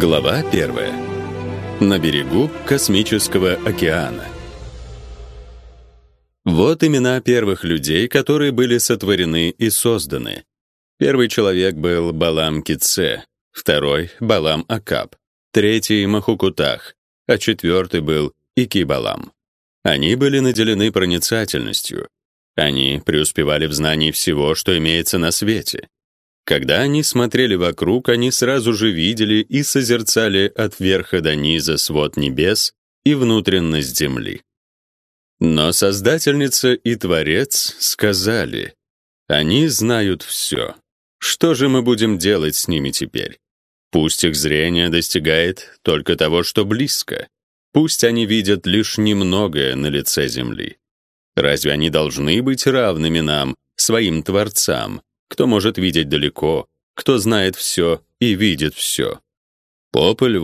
Глава первая. На берегу космического океана. Вот имена первых людей, которые были сотворены и созданы. Первый человек был Балам Китсе, второй — Балам Акап, третий — Махукутах, а четвертый был Икибалам. Они были наделены проницательностью. Они преуспевали в знании всего, что имеется на свете. Когда они смотрели вокруг, они сразу же видели и созерцали от верха до низа свод небес и внутренность земли. Но Создательница и Творец сказали, «Они знают все. Что же мы будем делать с ними теперь? Пусть их зрение достигает только того, что близко. Пусть они видят лишь немногое на лице земли. Разве они должны быть равными нам, своим творцам, кто может видеть далеко, кто знает все и видит все. Попель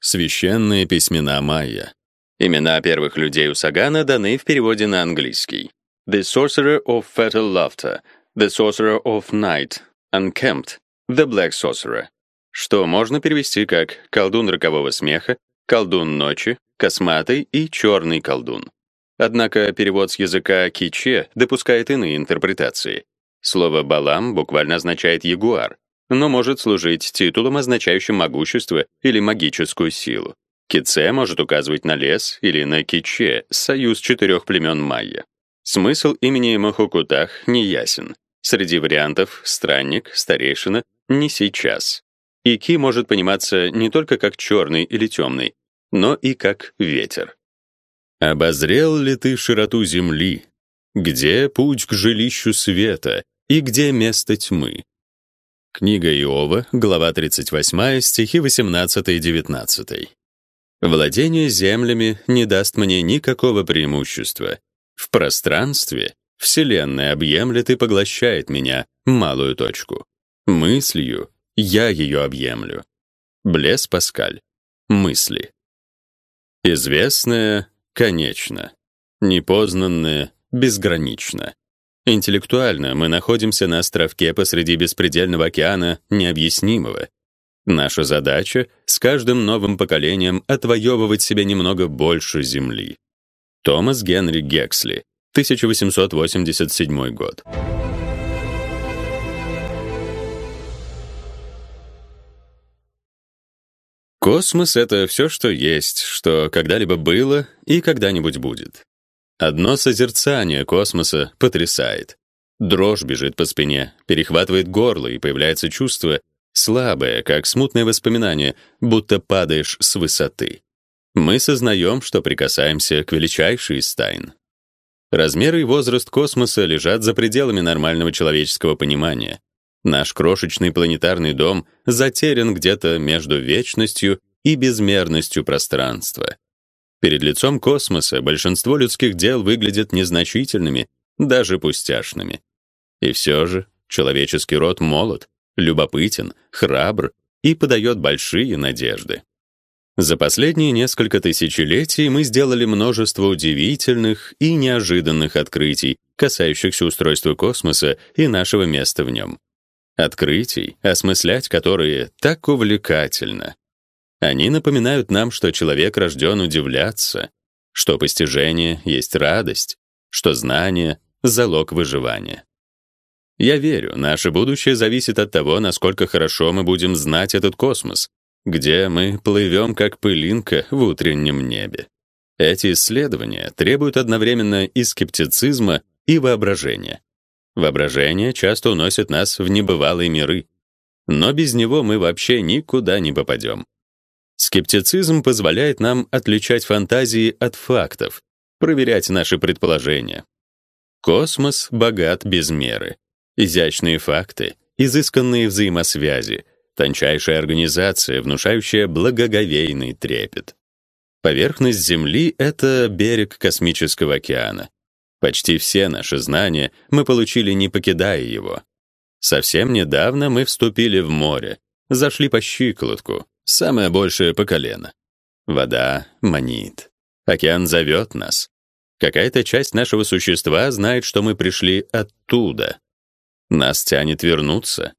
священные письмена майя. Имена первых людей у Сагана даны в переводе на английский. The Sorcerer of Fatal Laughter, The Sorcerer of Night, Unkempt, The Black Sorcerer, что можно перевести как «колдун рокового смеха», «колдун ночи», «косматый» и «черный колдун». Однако перевод с языка киче допускает иные интерпретации — Слово «балам» буквально означает «ягуар», но может служить титулом, означающим могущество или магическую силу. Кице может указывать на лес или на киче, союз четырех племен майя. Смысл имени Махукутах не ясен. Среди вариантов странник, старейшина, не сейчас. Ики может пониматься не только как черный или темный, но и как ветер. Обозрел ли ты широту земли? Где путь к жилищу света? И где место тьмы. Книга Иова, глава 38, стихи 18 и 19. Владение землями не даст мне никакого преимущества. В пространстве Вселенная объемлет и поглощает меня, малую точку. Мыслью я ее объемлю. Блес Паскаль. Мысли. Известное — конечно. Непознанное — безгранично. Интеллектуально мы находимся на островке посреди беспредельного океана необъяснимого. Наша задача — с каждым новым поколением отвоевывать себе немного больше Земли. Томас Генри Гексли, 1887 год. Космос — это все, что есть, что когда-либо было и когда-нибудь будет. Одно созерцание космоса потрясает. Дрожь бежит по спине, перехватывает горло, и появляется чувство, слабое, как смутное воспоминание, будто падаешь с высоты. Мы сознаем, что прикасаемся к величайшей из тайн. Размеры и возраст космоса лежат за пределами нормального человеческого понимания. Наш крошечный планетарный дом затерян где-то между вечностью и безмерностью пространства. Перед лицом космоса большинство людских дел выглядят незначительными, даже пустяшными. И все же человеческий род молод, любопытен, храбр и подает большие надежды. За последние несколько тысячелетий мы сделали множество удивительных и неожиданных открытий, касающихся устройства космоса и нашего места в нем. Открытий, осмыслять которые так увлекательно. Они напоминают нам, что человек рожден удивляться, что постижение есть радость, что знание — залог выживания. Я верю, наше будущее зависит от того, насколько хорошо мы будем знать этот космос, где мы плывем как пылинка в утреннем небе. Эти исследования требуют одновременно и скептицизма, и воображения. Воображение часто уносит нас в небывалые миры, но без него мы вообще никуда не попадем. Скептицизм позволяет нам отличать фантазии от фактов, проверять наши предположения. Космос богат без меры. Изящные факты, изысканные взаимосвязи, тончайшая организация, внушающая благоговейный трепет. Поверхность Земли — это берег космического океана. Почти все наши знания мы получили, не покидая его. Совсем недавно мы вступили в море, зашли по щиколотку, Самое большее по колено. Вода манит. Океан зовет нас. Какая-то часть нашего существа знает, что мы пришли оттуда. Нас тянет вернуться.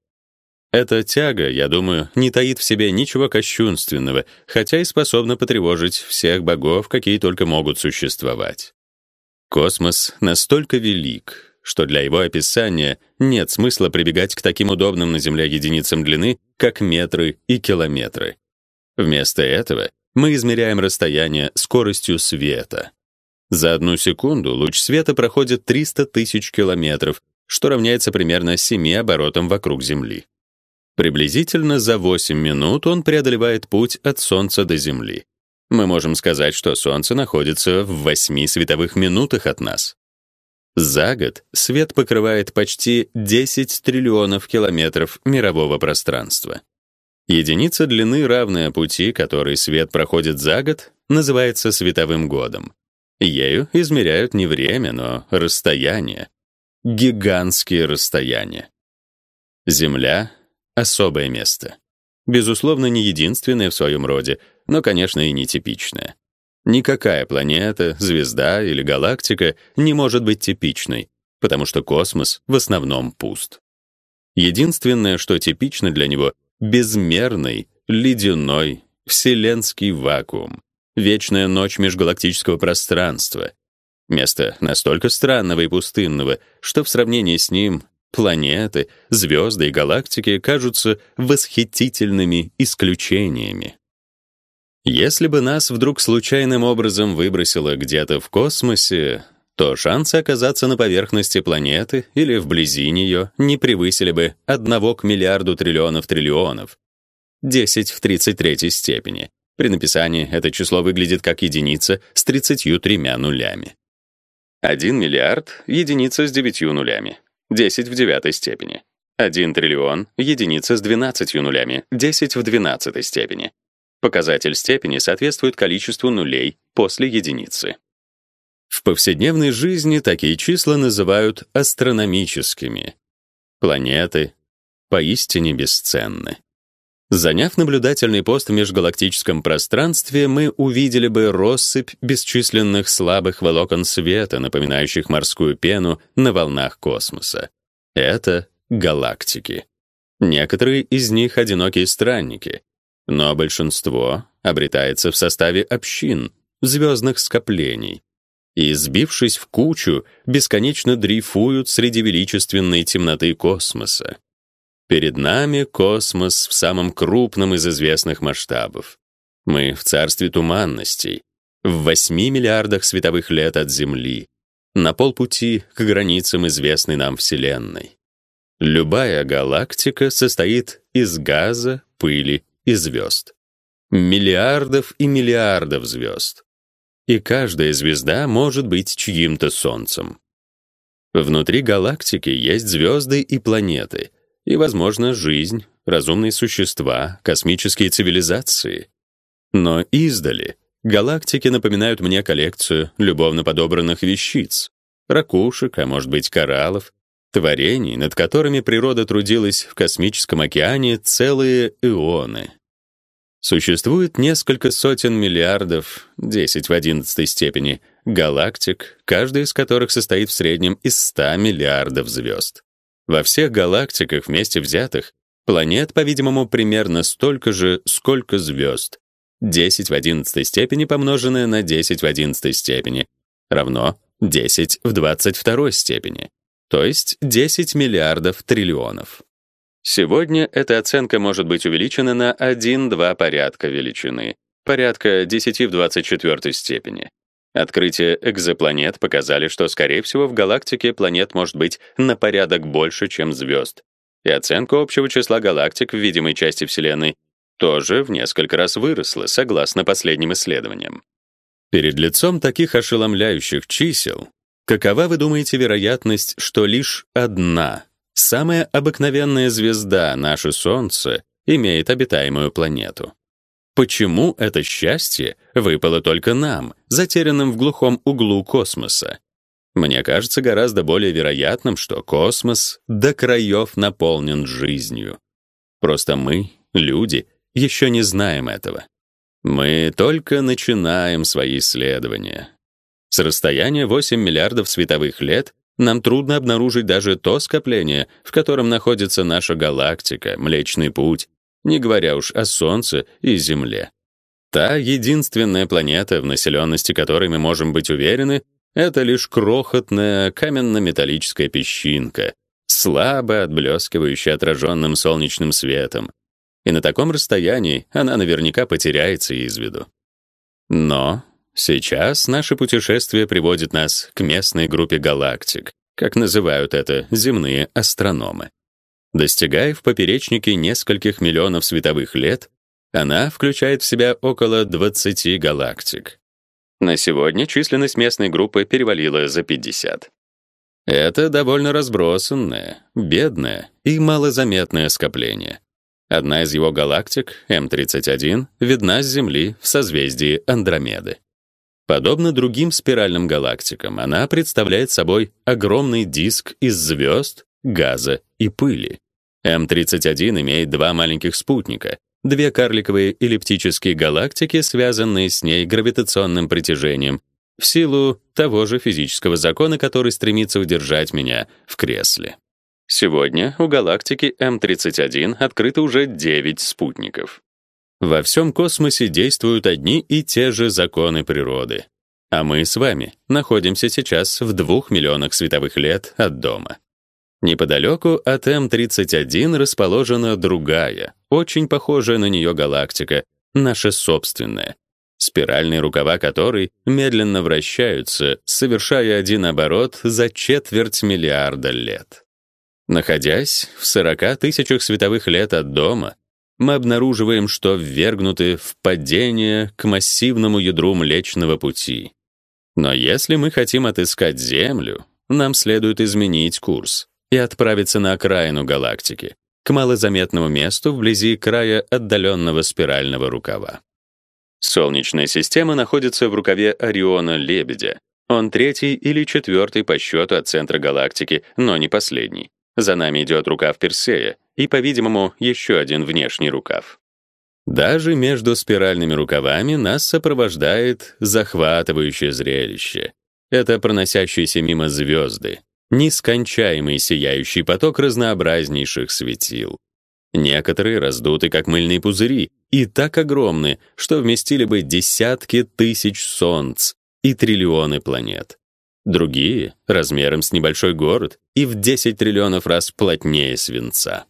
Эта тяга, я думаю, не таит в себе ничего кощунственного, хотя и способна потревожить всех богов, какие только могут существовать. Космос настолько велик, что для его описания нет смысла прибегать к таким удобным на Земле единицам длины, как метры и километры. Вместо этого мы измеряем расстояние скоростью света. За одну секунду луч света проходит 300 тысяч километров, что равняется примерно 7 оборотам вокруг Земли. Приблизительно за 8 минут он преодолевает путь от Солнца до Земли. Мы можем сказать, что Солнце находится в 8 световых минутах от нас. За год свет покрывает почти 10 триллионов километров мирового пространства. Единица длины, равная пути, который свет проходит за год, называется световым годом. Ею измеряют не время, но расстояние. Гигантские расстояния. Земля особое место. Безусловно, не единственное в своем роде, но, конечно, и не типичное. Никакая планета, звезда или галактика не может быть типичной, потому что космос в основном пуст. Единственное, что типично для него безмерный, ледяной, вселенский вакуум, вечная ночь межгалактического пространства. Место настолько странного и пустынного, что в сравнении с ним Планеты, звезды и галактики кажутся восхитительными исключениями. Если бы нас вдруг случайным образом выбросило где-то в космосе, то шансы оказаться на поверхности планеты или вблизи нее не превысили бы 1 к миллиарду триллионов триллионов, 10 в 33 степени. При написании это число выглядит как единица с 33 нулями. 1 миллиард — единица с 9 нулями. 10 в девятой степени. 1 триллион — единица с 12 нулями, 10 в двенадцатой степени. Показатель степени соответствует количеству нулей после единицы. В повседневной жизни такие числа называют астрономическими. Планеты поистине бесценны. Заняв наблюдательный пост в межгалактическом пространстве, мы увидели бы россыпь бесчисленных слабых волокон света, напоминающих морскую пену на волнах космоса. Это галактики. Некоторые из них одинокие странники, но большинство обретается в составе общин, звездных скоплений. И, сбившись в кучу, бесконечно дрейфуют среди величественной темноты космоса. Перед нами космос в самом крупном из известных масштабов. Мы в царстве туманностей, в 8 миллиардах световых лет от Земли, на полпути к границам известной нам Вселенной. Любая галактика состоит из газа, пыли и звезд. Миллиардов и миллиардов звезд. И каждая звезда может быть чьим-то солнцем. Внутри галактики есть звезды и планеты — и, возможно, жизнь, разумные существа, космические цивилизации. Но издали галактики напоминают мне коллекцию любовно подобранных вещиц, ракушек, а может быть, кораллов, творений, над которыми природа трудилась в космическом океане целые эоны. Существует несколько сотен миллиардов, 10 в одиннадцатой степени, галактик, каждая из которых состоит в среднем из 100 миллиардов звезд. Во всех галактиках вместе взятых планет, по-видимому, примерно столько же, сколько звезд. 10 в одиннадцатой степени помноженное на 10 в одиннадцатой степени равно 10 в двадцать второй степени, то есть 10 миллиардов триллионов. Сегодня эта оценка может быть увеличена на 1-2 порядка величины, порядка 10 в 24 степени. Открытия экзопланет показали, что, скорее всего, в галактике планет может быть на порядок больше, чем звезд. И оценка общего числа галактик в видимой части Вселенной тоже в несколько раз выросла, согласно последним исследованиям. Перед лицом таких ошеломляющих чисел, какова, вы думаете, вероятность, что лишь одна, самая обыкновенная звезда, наше Солнце, имеет обитаемую планету? Почему это счастье выпало только нам, затерянным в глухом углу космоса? Мне кажется гораздо более вероятным, что космос до краев наполнен жизнью. Просто мы, люди, еще не знаем этого. Мы только начинаем свои исследования. С расстояния 8 миллиардов световых лет Нам трудно обнаружить даже то скопление, в котором находится наша галактика, Млечный путь, не говоря уж о Солнце и Земле. Та единственная планета, в населенности которой мы можем быть уверены, это лишь крохотная каменно-металлическая песчинка, слабо отблескивающая отраженным солнечным светом. И на таком расстоянии она наверняка потеряется из виду. Но сейчас наше путешествие приводит нас к местной группе галактик, как называют это земные астрономы. Достигая в поперечнике нескольких миллионов световых лет, она включает в себя около 20 галактик. На сегодня численность местной группы перевалила за 50. Это довольно разбросанное, бедное и малозаметное скопление. Одна из его галактик, М31, видна с Земли в созвездии Андромеды. Подобно другим спиральным галактикам, она представляет собой огромный диск из звезд, газа и пыли. М31 имеет два маленьких спутника, две карликовые эллиптические галактики, связанные с ней гравитационным притяжением, в силу того же физического закона, который стремится удержать меня в кресле. Сегодня у галактики М31 открыто уже 9 спутников. Во всем космосе действуют одни и те же законы природы. А мы с вами находимся сейчас в двух миллионах световых лет от дома. Неподалеку от М31 расположена другая, очень похожая на нее галактика, наша собственная, спиральные рукава которой медленно вращаются, совершая один оборот за четверть миллиарда лет. Находясь в 40 тысячах световых лет от дома, мы обнаруживаем, что ввергнуты в падение к массивному ядру Млечного пути. Но если мы хотим отыскать Землю, нам следует изменить курс и отправиться на окраину галактики, к малозаметному месту вблизи края отдаленного спирального рукава. Солнечная система находится в рукаве Ориона-Лебедя. Он третий или четвертый по счету от центра галактики, но не последний. За нами идет рукав Персея и, по-видимому, еще один внешний рукав. Даже между спиральными рукавами нас сопровождает захватывающее зрелище. Это проносящиеся мимо звезды, нескончаемый сияющий поток разнообразнейших светил. Некоторые раздуты как мыльные пузыри и так огромны, что вместили бы десятки тысяч солнц и триллионы планет. Другие размером с небольшой город и в 10 триллионов раз плотнее свинца.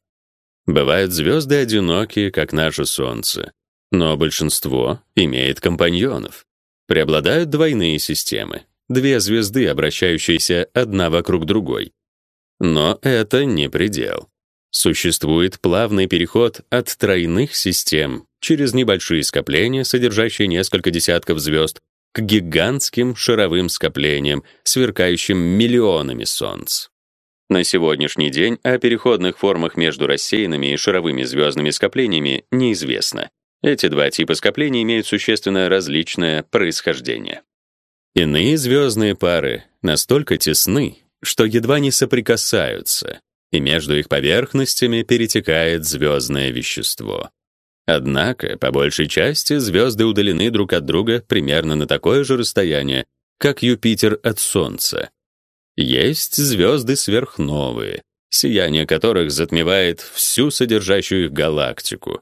Бывают звезды одинокие, как наше солнце, но большинство имеет компаньонов. Преобладают двойные системы, две звезды, обращающиеся одна вокруг другой. Но это не предел. Существует плавный переход от тройных систем через небольшие скопления, содержащие несколько десятков звезд, к гигантским шаровым скоплениям, сверкающим миллионами солнц. На сегодняшний день о переходных формах между рассеянными и шаровыми звездными скоплениями неизвестно. Эти два типа скоплений имеют существенно различное происхождение. Иные звездные пары настолько тесны, что едва не соприкасаются, и между их поверхностями перетекает звездное вещество. Однако, по большей части, звезды удалены друг от друга примерно на такое же расстояние, как Юпитер от Солнца. Есть звезды сверхновые, сияние которых затмевает всю содержащую их галактику.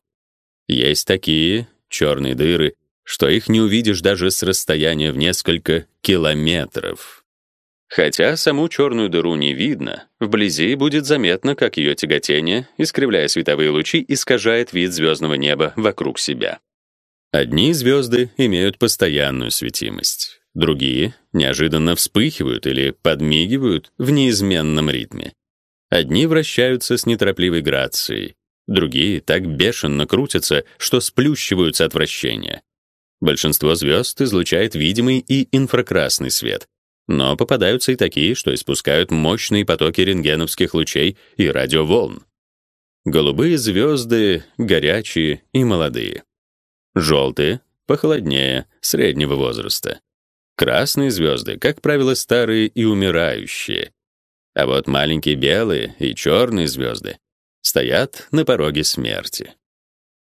Есть такие черные дыры, что их не увидишь даже с расстояния в несколько километров. Хотя саму черную дыру не видно, вблизи будет заметно, как ее тяготение, искривляя световые лучи, искажает вид звездного неба вокруг себя. Одни звезды имеют постоянную светимость, другие неожиданно вспыхивают или подмигивают в неизменном ритме. Одни вращаются с неторопливой грацией, другие так бешено крутятся, что сплющиваются от вращения. Большинство звезд излучает видимый и инфракрасный свет, но попадаются и такие, что испускают мощные потоки рентгеновских лучей и радиоволн. Голубые звезды горячие и молодые. Желтые похолоднее, среднего возраста. Красные звезды, как правило, старые и умирающие. А вот маленькие белые и черные звезды стоят на пороге смерти.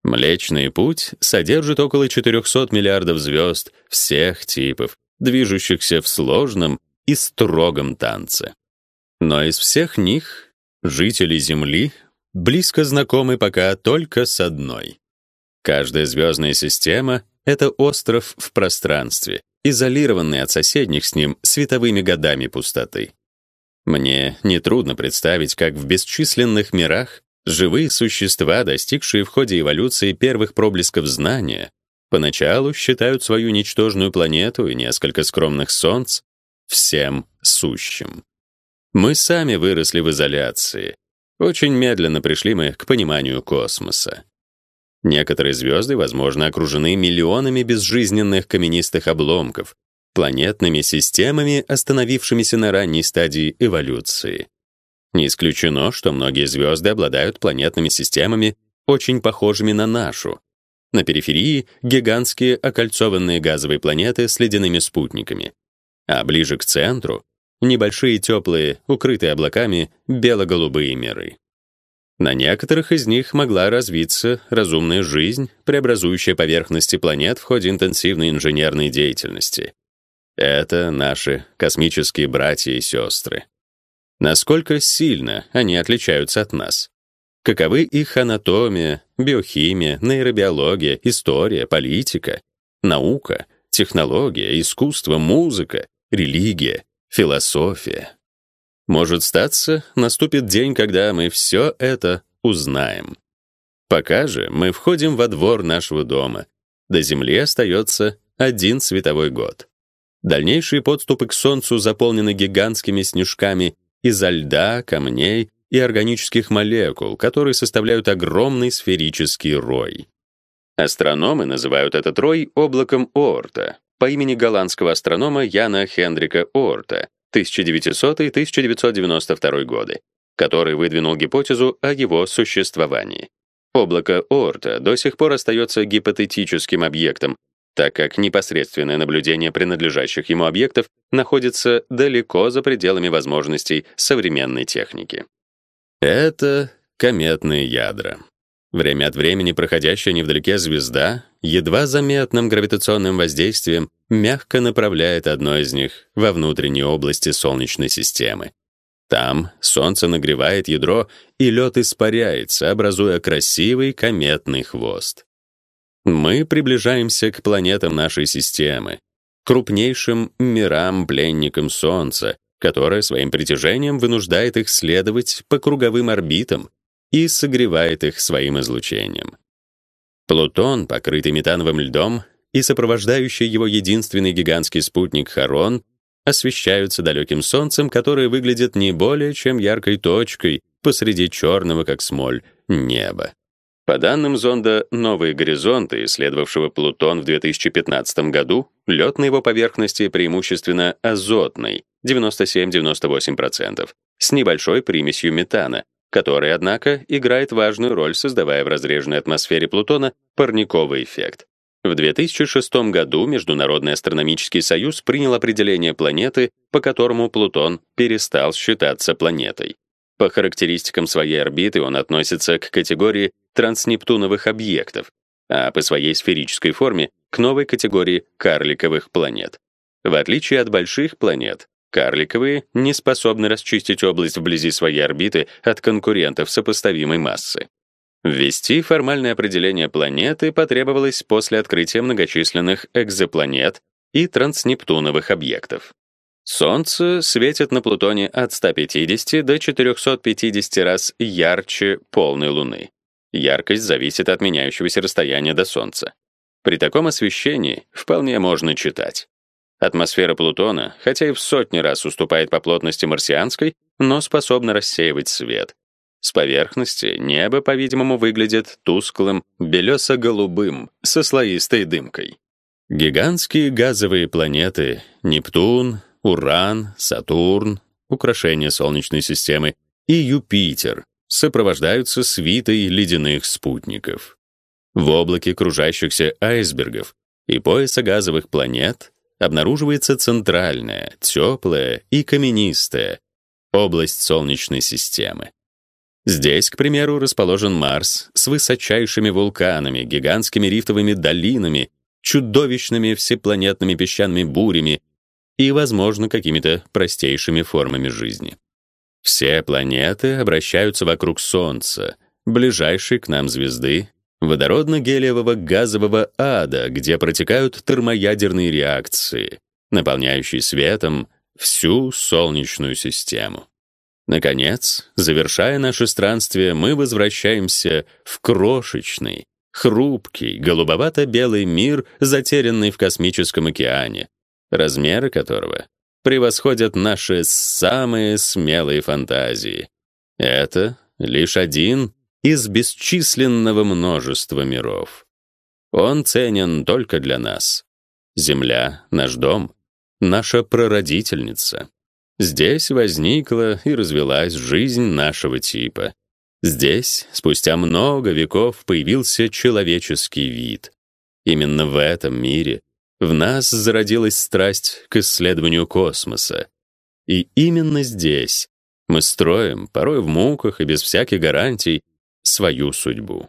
Млечный путь содержит около 400 миллиардов звезд всех типов, движущихся в сложном и строгом танце. Но из всех них жители Земли близко знакомы пока только с одной. Каждая звездная система — это остров в пространстве, изолированный от соседних с ним световыми годами пустоты. Мне нетрудно представить, как в бесчисленных мирах живые существа, достигшие в ходе эволюции первых проблесков знания, поначалу считают свою ничтожную планету и несколько скромных солнц всем сущим. Мы сами выросли в изоляции. Очень медленно пришли мы к пониманию космоса. Некоторые звезды, возможно, окружены миллионами безжизненных каменистых обломков, планетными системами, остановившимися на ранней стадии эволюции. Не исключено, что многие звезды обладают планетными системами, очень похожими на нашу. На периферии гигантские окольцованные газовые планеты с ледяными спутниками, а ближе к центру небольшие теплые, укрытые облаками бело-голубые миры. На некоторых из них могла развиться разумная жизнь, преобразующая поверхности планет в ходе интенсивной инженерной деятельности. Это наши космические братья и сестры. Насколько сильно они отличаются от нас? Каковы их анатомия, биохимия, нейробиология, история, политика, наука, технология, искусство, музыка, религия, философия? Может статься, наступит день, когда мы все это узнаем. Пока же мы входим во двор нашего дома. До Земли остается один световой год. Дальнейшие подступы к Солнцу заполнены гигантскими снежками изо льда, камней и органических молекул, которые составляют огромный сферический рой. Астрономы называют этот рой облаком Оорта по имени голландского астронома Яна Хендрика Оорта, 1900-1992 годы, который выдвинул гипотезу о его существовании. Облако Оорта до сих пор остается гипотетическим объектом, так как непосредственное наблюдение принадлежащих ему объектов находится далеко за пределами возможностей современной техники. Это кометные ядра. Время от времени проходящая невдалеке звезда едва заметным гравитационным воздействием мягко направляет одно из них во внутренние области Солнечной системы. Там Солнце нагревает ядро, и лед испаряется, образуя красивый кометный хвост. Мы приближаемся к планетам нашей системы, крупнейшим мирам-пленникам Солнца, которое своим притяжением вынуждает их следовать по круговым орбитам и согревает их своим излучением. Плутон, покрытый метановым льдом, и сопровождающий его единственный гигантский спутник Харон освещаются далеким солнцем, которое выглядит не более чем яркой точкой посреди черного, как смоль, неба. По данным зонда «Новые горизонты», исследовавшего Плутон в 2015 году, лед на его поверхности преимущественно азотный, 97-98%, с небольшой примесью метана, который, однако, играет важную роль, создавая в разреженной атмосфере Плутона парниковый эффект. В 2006 году Международный астрономический союз принял определение планеты, по которому Плутон перестал считаться планетой. По характеристикам своей орбиты он относится к категории транснептуновых объектов, а по своей сферической форме — к новой категории карликовых планет. В отличие от больших планет, Карликовые не способны расчистить область вблизи своей орбиты от конкурентов сопоставимой массы. Ввести формальное определение планеты потребовалось после открытия многочисленных экзопланет и транснептуновых объектов. Солнце светит на Плутоне от 150 до 450 раз ярче полной Луны. Яркость зависит от меняющегося расстояния до Солнца. При таком освещении вполне можно читать. Атмосфера Плутона, хотя и в сотни раз уступает по плотности марсианской, но способна рассеивать свет. С поверхности небо, по-видимому, выглядит тусклым, белесо-голубым, со слоистой дымкой. Гигантские газовые планеты Нептун, Уран, Сатурн, украшение Солнечной системы, и Юпитер сопровождаются свитой ледяных спутников. В облаке кружащихся айсбергов и пояса газовых планет обнаруживается центральная, теплая и каменистая область Солнечной системы. Здесь, к примеру, расположен Марс с высочайшими вулканами, гигантскими рифтовыми долинами, чудовищными всепланетными песчаными бурями и, возможно, какими-то простейшими формами жизни. Все планеты обращаются вокруг Солнца, ближайшей к нам звезды, водородно-гелиевого газового ада, где протекают термоядерные реакции, наполняющие светом всю солнечную систему. Наконец, завершая наше странствие, мы возвращаемся в крошечный, хрупкий, голубовато-белый мир, затерянный в космическом океане, размеры которого превосходят наши самые смелые фантазии. Это лишь один из бесчисленного множества миров. Он ценен только для нас. Земля — наш дом, наша прародительница. Здесь возникла и развилась жизнь нашего типа. Здесь, спустя много веков, появился человеческий вид. Именно в этом мире в нас зародилась страсть к исследованию космоса. И именно здесь мы строим, порой в муках и без всяких гарантий, свою судьбу.